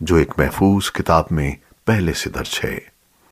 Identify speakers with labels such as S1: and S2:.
S1: جو ایک محفوظ کتاب میں پہلے سے درج ہے۔